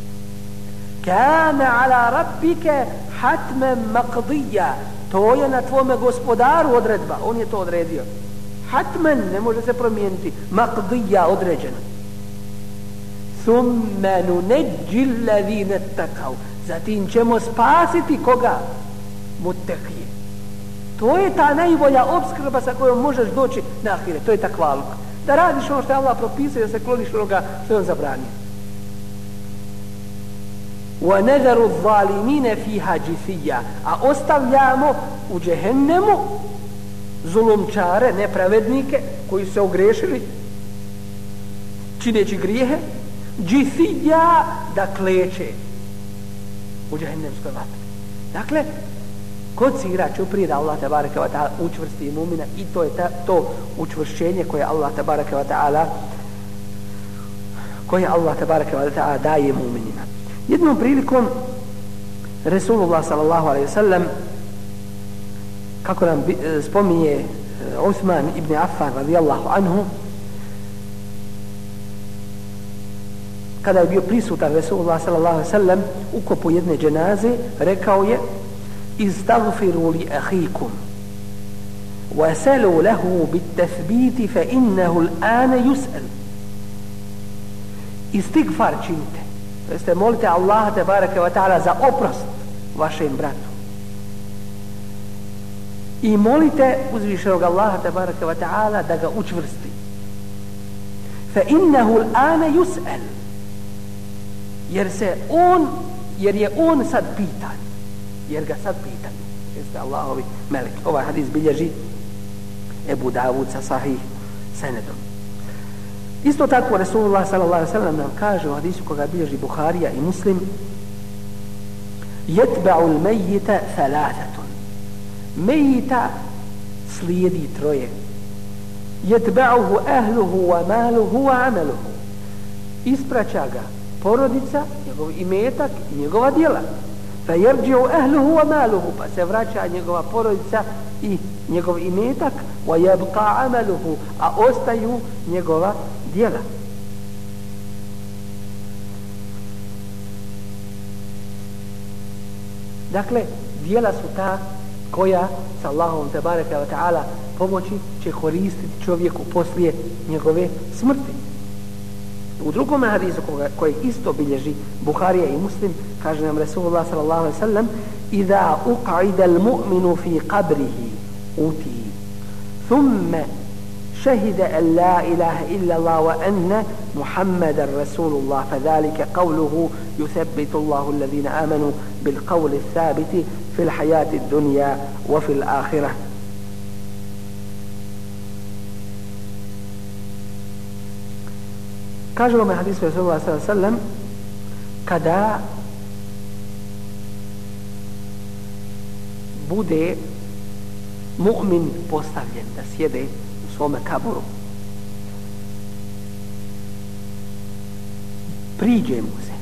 Kana ala rabbike hatme maqdija to je na tvome gospodaru odredba. On je to odredio. Hatmen ne može se promijeniti. Maqdija određeno. Thumme nuneđi ladine takav zatim ćemo spasiti koga? Mutekije to je ta najbolja obskrba sa kojom možeš doći na ahire to je takvaluk da radiš ono što je Allah propisao da se kloniš onoga što je on zabranio wa الظَّالِمِينَ فِيهَا fiha a ostavljamo u džehennemu zulumčare, nepravednike koji se ogrešili čineći grijehe jithija da kleče u džehennemskoj vatri. Dakle kod sira čuprije da Allah tabaraka wa ta'ala učvrsti mumina i to je ta, to učvršćenje koje Allah tabaraka wa ta'ala koje Allah tabaraka wa ta'ala daje muminima. Jednom prilikom Resulullah sallallahu alaihi sallam kako nam e, spominje e, Osman ibn Affan radijallahu anhu kada je bio prisutan Resulullah sallallahu alaihi sallam u kopu jedne dženaze rekao je استغفروا لأخيكم وسلوا له بالتثبيت فإنه الآن يسأل استغفار činite jeste molite Allaha te bareke ve taala za oprost vašem bratu. I molite uzvišenog Allaha te bareke ve taala da ga učvrsti. Fa innahu al-ana yus'al. Jer se on jer je on sad pitan. Jer ga sad pitan. jeste Allahovi melek ovaj hadis bilježi Ebu Davud sa sahih senedom. Isto tako Resulullah sallallahu alejhi ve nam kaže u hadisu koga bilježi Buharija i Muslim: "Yetba'u l-mejita thalatatun Mejita slijedi troje. "Yetba'uhu ahluhu wa maluhu wa 'amaluhu." Ispraća ga porodica, njegov imetak i njegova djela. Fa yarji'u ahluhu wa maluhu, pa se vraća njegova porodica i njegov imetak, wa jabqa 'amaluhu, a ostaju njegova dijela. Dakle, dijela su ta koja sa Allahom te bareka wa ta'ala pomoći će koristiti čovjeku poslije njegove smrti. U drugom hadisu koga, koji isto bilježi Buharija i Muslim, kaže nam Resulullah sallallahu alaihi sallam Iza uqa'ida al-mu'minu fi qabrihi uti thumma شهد أن لا إله إلا الله وأن محمد رسول الله فذلك قوله يثبت الله الذين آمنوا بالقول الثابت في الحياة الدنيا وفي الآخرة. Kaže vam hadis Rasulullah sallallahu alaihi sallam kada bude mu'min postavljen da sjede u svome kaburu. Priđe mu se.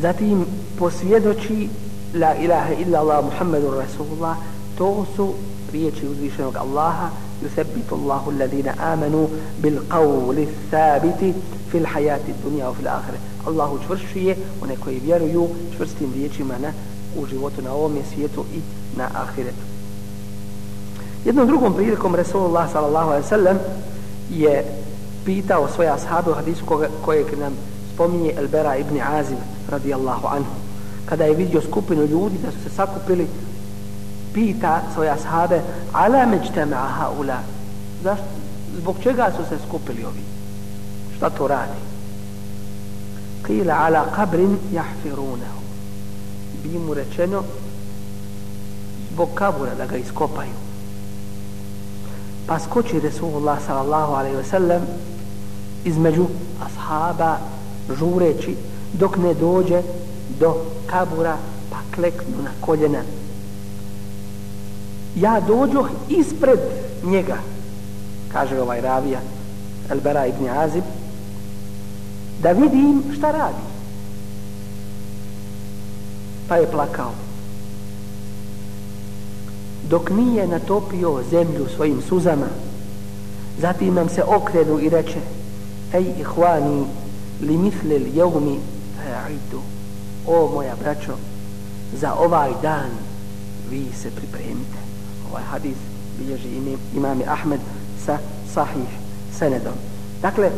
Zatim posvjedoči La ilaha illa Allah Muhammedun Rasulullah To su riječi uzvišenog Allaha Yusebitu Allahu alladina amanu Bil qavli thabiti Fil hayati dunia u fil ahire Allahu čvršuje one koji vjeruju Čvrstim riječima na, u životu Na ovom svijetu i na ahiretu Jednom drugom prilikom Resulullah sallallahu alaihi sallam je pitao svoje ashabe u hadisu kojeg nam spominje Elbera ibn Azim radijallahu anhu. Kada je vidio skupinu ljudi da su se sakupili pita svoje ashabe ala međtema haula? Zašto? Zbog čega su se skupili ovi? Šta to radi? Kila ala kabrin jahfirunahu bi mu rečeno zbog kabura da ga iskopaju pa skoči Resulullah sallallahu alaihi ve sellem između ashaba žureći dok ne dođe do kabura pa kleknu na koljena. Ja dođoh ispred njega kaže ovaj ravija Elbera ibn Azib da vidim šta radi. Pa je plakao dok nije natopio zemlju svojim suzama zatim nam se okrenu i reče ej ihvani li misle li jevmi fa'idu o moja braćo za ovaj dan vi se pripremite ovaj hadis bilježi imam Ahmed sa sahih senedom. Dakle,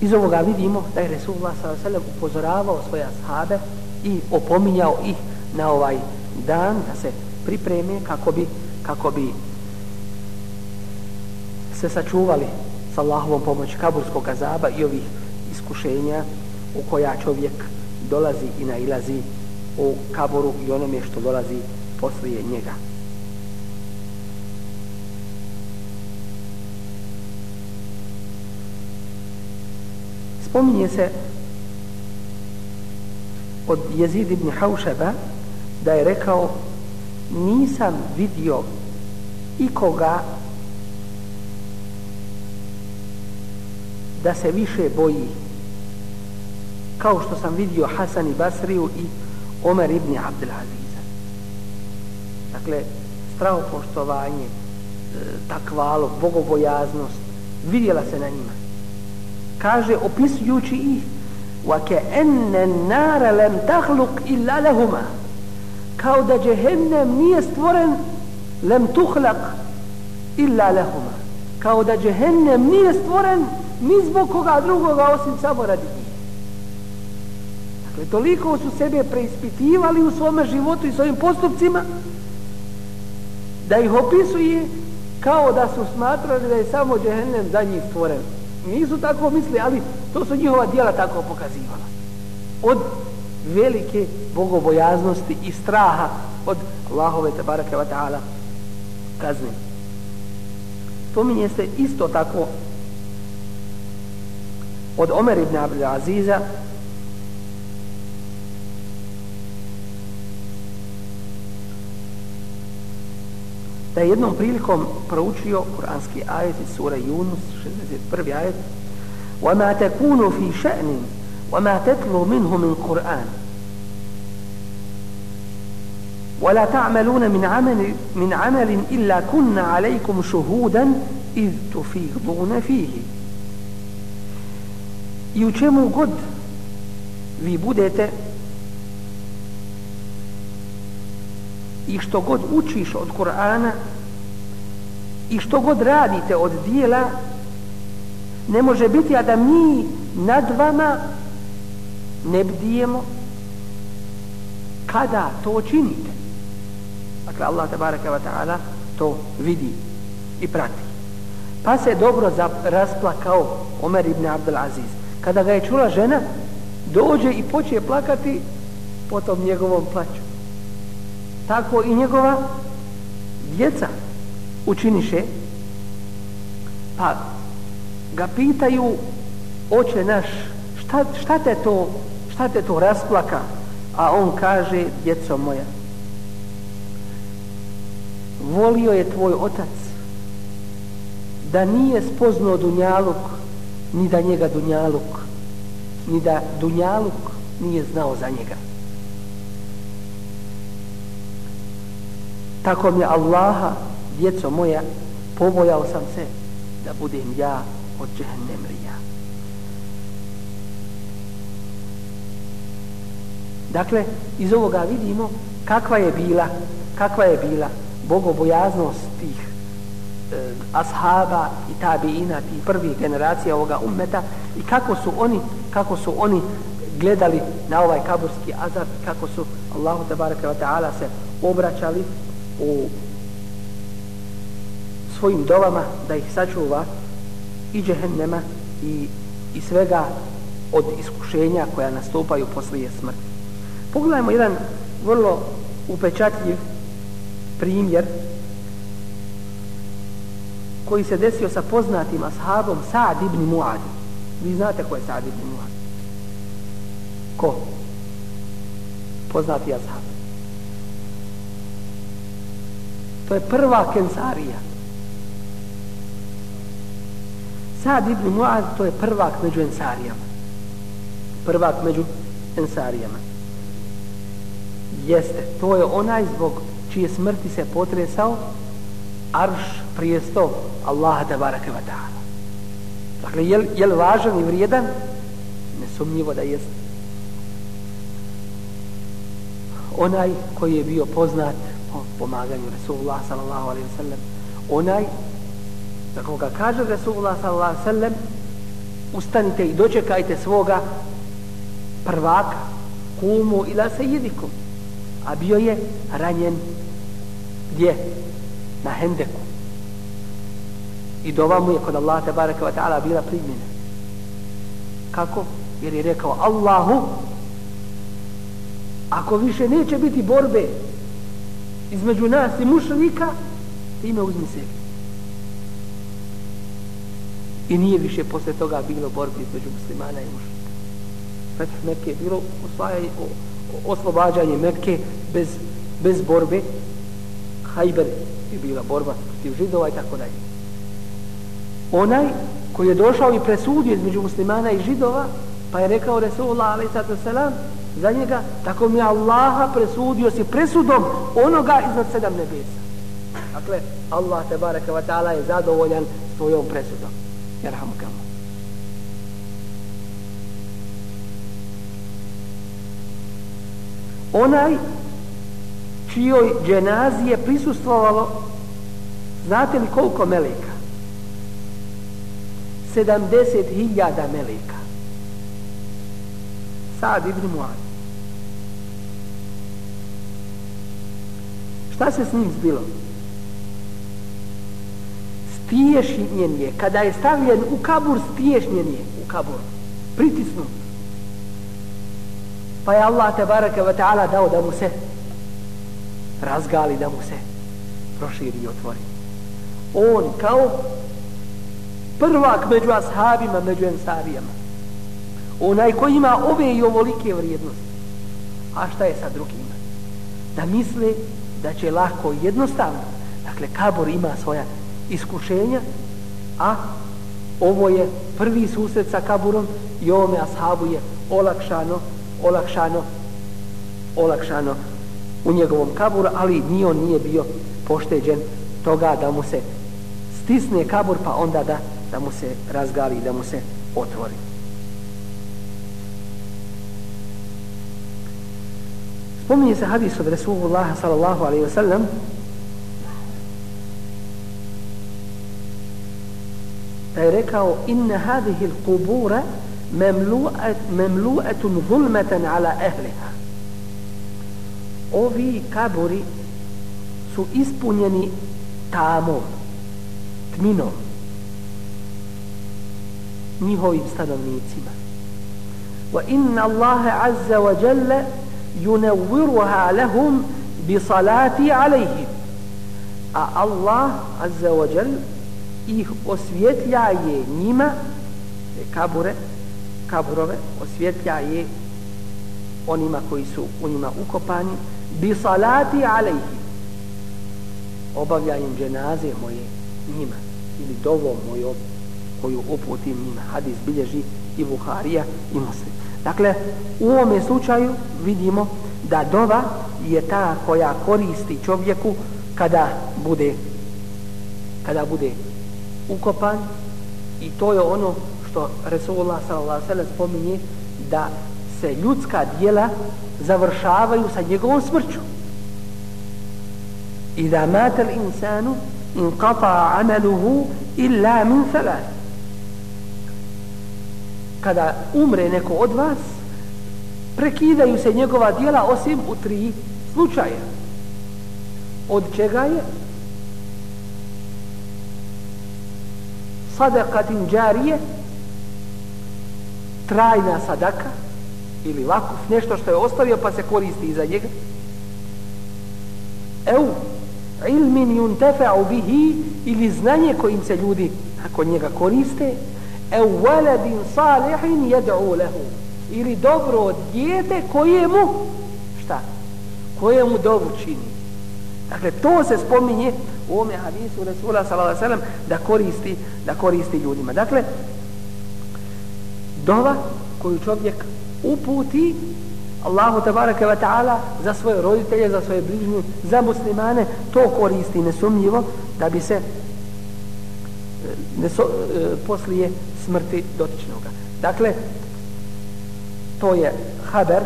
iz ovoga vidimo da je Resulullah s.a.v. upozoravao svoje ashabe i opominjao ih na ovaj dan da se pripreme kako bi, kako bi se sačuvali sa Allahovom pomoći kaburskog azaba i ovih iskušenja u koja čovjek dolazi i nailazi u kaboru i onome što dolazi poslije njega. Spominje se od Jezid ibn Haušeba da je rekao nisam vidio ikoga da se više boji kao što sam vidio Hasan i Basriju i Omer ibn Abdelaziza. Dakle, stravopoštovanje, e, takvalo, bogobojaznost, vidjela se na njima. Kaže, opisujući ih, وَكَأَنَّ النَّارَ لَمْ تَخْلُقْ إِلَّا لَهُمَا Kao da džehennem nije stvoren lem tuhlak illa lehuma. Kao da džehennem nije stvoren ni zbog koga drugoga osim samo radi njih. Dakle, toliko su sebe preispitivali u svome životu i svojim postupcima da ih opisuje kao da su smatrali da je samo džehennem za njih stvoren. Nisu tako misli, ali to su njihova dijela tako pokazivala. Od velike bogobojaznosti i straha od Allahove tabaraka wa ta'ala kazne. Spominje se jeste isto tako od Omer ibn Abdel Aziza da je jednom prilikom proučio kuranski ajet iz sura Yunus 61. ajet وَمَا تَكُونُ فِي شَأْنٍ وَمَا تَتْلُو مِنْهُ مِنْ قُرْآنٍ ولا تعملون من عمل من عمل إلا كنا عليكم شهودا إذ تفيضون فيه i u čemu god vi budete i što god učiš od Kur'ana i što god radite od dijela ne može biti a da mi nad vama ne bdijemo. Kada to činite? Dakle Allah tabaraka wa ta'ala to vidi i prati. Pa se dobro rasplakao Omer ibn Abdul Aziz. Kada ga je čula žena dođe i počne plakati potom njegovom plaću tako i njegova djeca učiniše pa ga pitaju oče naš šta, šta te to šta te to rasplaka? A on kaže djeco moja volio je tvoj otac da nije spoznao Dunjaluk ni da njega Dunjaluk ni da Dunjaluk nije znao za njega. Tako mi Allaha djeco moja pobojao sam se da budem ja od džehennemrija dakle iz ovoga vidimo kakva je bila kakva je bila bogobojaznost tih e, ashaba i tabiina tih prvih generacija ovoga ummeta i kako su oni kako su oni gledali na ovaj kaburski azab kako su Allahu tabaraka wa ta'ala se obraćali u svojim dovama da ih sačuva i džehennema i, i svega od iskušenja koja nastupaju poslije smrti. Pogledajmo jedan vrlo upečatljiv primjer koji se desio sa poznatim ashabom Sa'd ibn Mu'ad. Vi znate ko je Sa'd ibn Mu'ad? Ko? Poznati ashab. To je prva kensarija. Sa'd ibn Mu'ad to je prvak među ensarijama. Prvak među ensarijama. Jeste, to je onaj zbog čije smrti se potresao arš prijestov Allaha te barake wa ta'ala. Dakle, je, je li važan i vrijedan? Nesumnjivo da jest. Onaj koji je bio poznat pomaganju Resulullah sallallahu alaihi wasallam onaj za koga kaže Resulullah sallallahu alaihi wasallam ustanite i dočekajte svoga prvaka, kumu ila sejidikum, a bio je ranjen gdje? Na Hendeku. I dova mu je kod Allah te baraka wa ta'ala bila primjena. Kako? Jer je rekao Allahu ako više neće biti borbe između nas i mušlika time uzmi sebi. I nije više posle toga bilo borbi između muslimana i mušlika. Fetih znači, Mekke je bilo osvajanje, oslobađanje Mekke bez, bez borbe Hajber je bila borba protiv židova i tako dalje. Onaj koji je došao i presudio između muslimana i židova, pa je rekao Resulullah a.s za njega, tako mi Allaha presudio si presudom onoga iznad sedam nebesa. Dakle, Allah te baraka wa ta'ala je zadovoljan svojom presudom. Jer hamukamo. Onaj čijoj dženazi je prisustvovalo znate li koliko meleka 70.000 meleka Sad ibn Muad. Šta se s njim zbilo? Stiješnjen je. Kada je stavljen u kabur stiješnjen je u kabur. Pritisnut. Pa je Allah te baraka wa ta'ala dao da mu se razgali da mu se proširi i otvori. On kao prvak među ashabima, među ensarijama. Onaj koji ima ove i ovolike vrijednosti. A šta je sa drugima? Da misle da će lako i jednostavno. Dakle, kabor ima svoja iskušenja, a ovo je prvi susret sa kaburom i ovome ashabu je olakšano, olakšano, olakšano u njegovom kaburu, ali ni on nije bio pošteđen toga da mu se stisne kabur, pa onda da, da mu se razgali, da mu se otvori. Spominje se hadis od Resulullah sallallahu alaihi wa sallam da je rekao inna hadihi l'kubura memlu'atun zulmatan ala ehliha ovi kaburi su ispunjeni tamom tminom njihovim stanovnicima wa inna Allahe azza wa jalla yunawwiruha lahum bi salati alaihim a Allah azza wa jal ih osvjetljaje njima te kabure kaburove osvjetljaje onima koji su u njima ukopani bi salati alaihim obavljanjem dženaze moje njima ili dovo mojom koju uputim njima. Hadis bilježi i Buharija i Muslim dakle u ovome slučaju vidimo da dova je ta koja koristi čovjeku kada bude kada bude ukopan i to je ono što Resulullah s.a.v. spominje da se ljudska dijela završavaju sa njegovom smrću i da matel insanu in qata amaluhu illa min salat kada umre neko od vas prekidaju se njegova dijela osim u tri slučaja. Od čega je? Sadakatin džarije trajna sadaka ili vakuf, nešto što je ostavio pa se koristi iza njega. Eu ilmin yuntefa'u bihi ili znanje kojim se ljudi nakon njega koriste eu waladin salihin yad'u lahu ili dobro dijete kojemu šta? Kojemu dovu čini. Dakle to se spominje u ome hadisu Resula sallallahu alejhi ve da koristi da koristi ljudima. Dakle dova koju čovjek uputi Allahu tabaraka wa ta'ala za svoje roditelje, za svoje bližnje, za muslimane, to koristi nesumnjivo da bi se e, neso, e, poslije smrti dotičnoga. Dakle, to je haber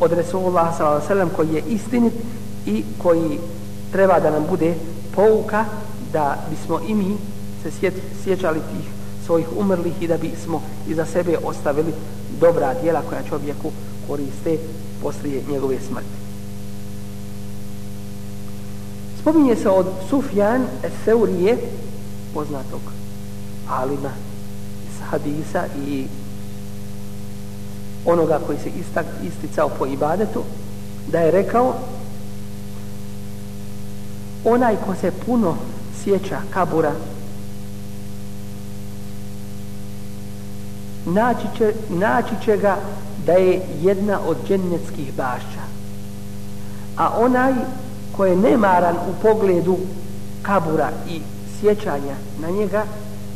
od Resulullah s.a.v. koji je istinit i koji treba da nam bude pouka da bismo i mi se sjećali tih svojih umrlih i da bismo iza sebe ostavili dobra dijela koja čovjeku koriste poslije njegove smrti. Spominje se od Sufjan Seurije, poznatog alima hadisa i onoga koji se istak, isticao po ibadetu, da je rekao onaj ko se puno sjeća kabura naći će, naći će ga da je jedna od džennetskih bašća. A onaj ko je nemaran u pogledu kabura i sjećanja na njega,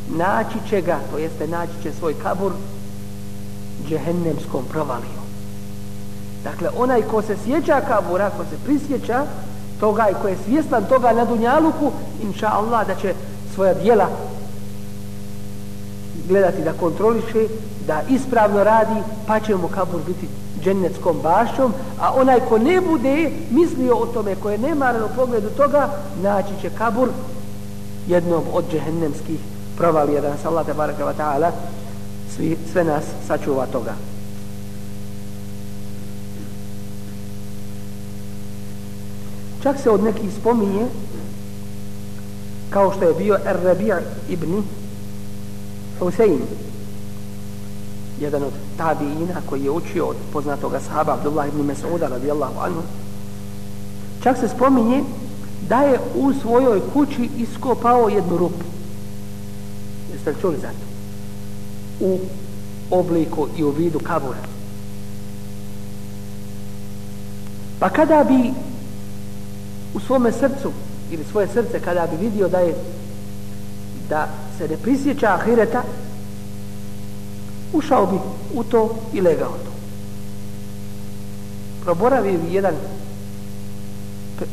naći će ga, to jeste naći će svoj kabur džehennemskom provalijom. Dakle, onaj ko se sjeća kabura, ko se prisjeća toga i ko je svjestan toga na dunjaluku, inša Allah da će svoja dijela gledati da kontroliše, da ispravno radi, pa će mu kabur biti džennetskom bašom, a onaj ko ne bude mislio o tome, ko je nemaran u pogledu toga, naći će kabur jednom od džehennemskih provalije, da nas Allah te baraka wa ta'ala svi, sve nas sačuva toga. Čak se od nekih spominje kao što je bio Ar-Rabi' ibn Husein, jedan od tabiina koji je učio od poznatog ashaba Abdullah ibn Mas'uda radijallahu anhu, čak se spominje da je u svojoj kući iskopao jednu rupu. Jeste li čuli za to? U obliku i u vidu kabura. Pa kada bi u svome srcu ili svoje srce kada bi vidio da je da se ne prisjeća ahireta ušao bi u to i legao to proboravio bi jedan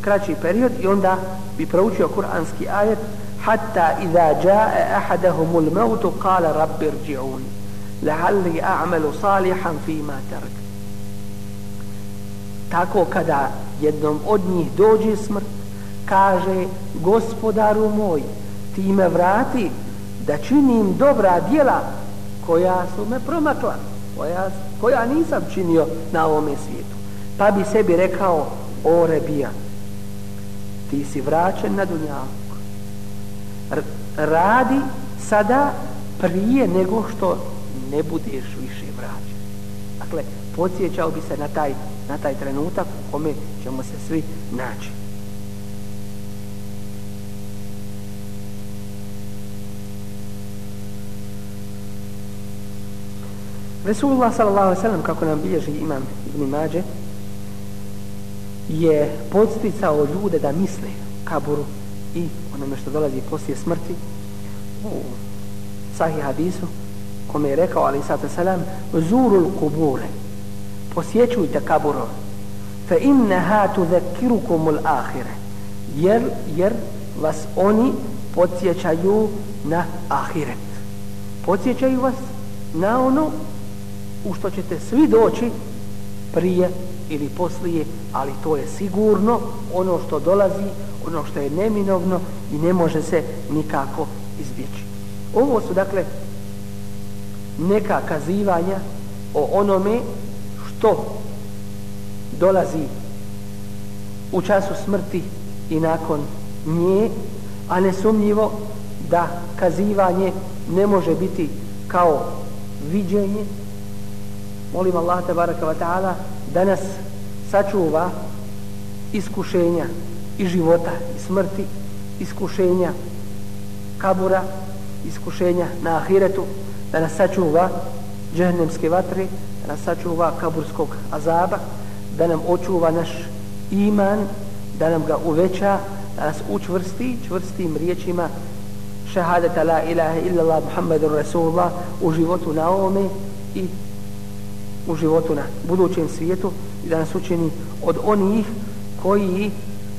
kraći period i onda bi proučio kuranski ajet hatta إذا جاء ahaduhumul maut qala rabbi ارجعون لعلي a'malu salihan فيما ترك tako kada jednom od njih dođe smrt kaže gospodaru moj ti me vrati da činim dobra djela koja su me promakla koja, koja nisam činio na ovome svijetu. Pa bi sebi rekao o rebija ti si vraćen na dunjavu radi sada prije nego što ne budeš više vraćan. dakle podsjećao bi se na taj, na taj trenutak u kome ćemo se svi naći Resulullah sallallahu alaihi sallam kako nam bilježi imam Ibn Mađe je podsticao ljude da misle kaburu i onome što dolazi poslije smrti u sahih hadisu kome je rekao ali sada salam zurul kubure posjećujte kaburove. Fa innaha tudhakirukumul ahire jer, jer vas oni podsjećaju na ahiret. Podsjećaju vas na ono u što ćete svi doći prije ili poslije, ali to je sigurno ono što dolazi, ono što je neminovno i ne može se nikako izbjeći. Ovo su dakle neka kazivanja o onome što dolazi u času smrti i nakon nje, a nesumnjivo da kazivanje ne može biti kao viđenje, molim Allah te baraka wa ta'ala da nas sačuva iskušenja i života i smrti, iskušenja kabura, iskušenja na ahiretu, da nas sačuva džehnemske vatre, da nas sačuva kaburskog azaba, da nam očuva naš iman, da nam ga uveća, da nas učvrsti čvrstim riječima šehadeta la ilaha illallah Muhammedur Rasulullah u životu na ovome i u životu na budućem svijetu i da nas učini od onih koji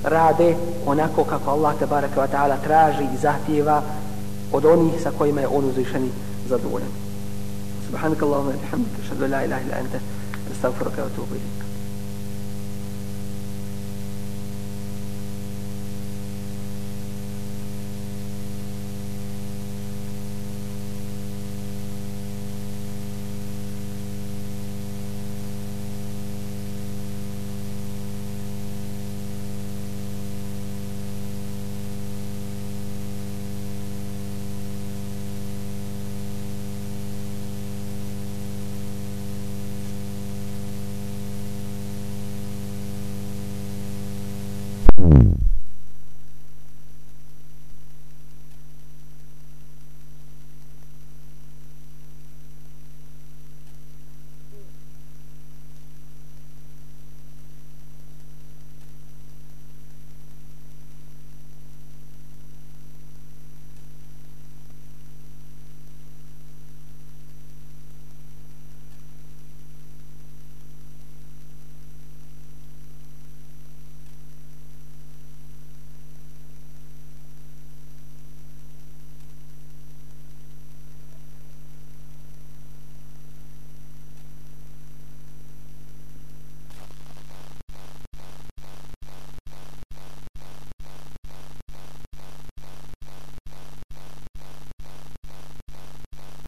rade onako kako Allah te baraka wa ta'ala traži i zahtjeva od onih sa kojima je on uzvišeni zadovoljan. Subhanak Allahumma bihamdika ashhadu an la ilaha illa anta astaghfiruka wa atubu ilayk.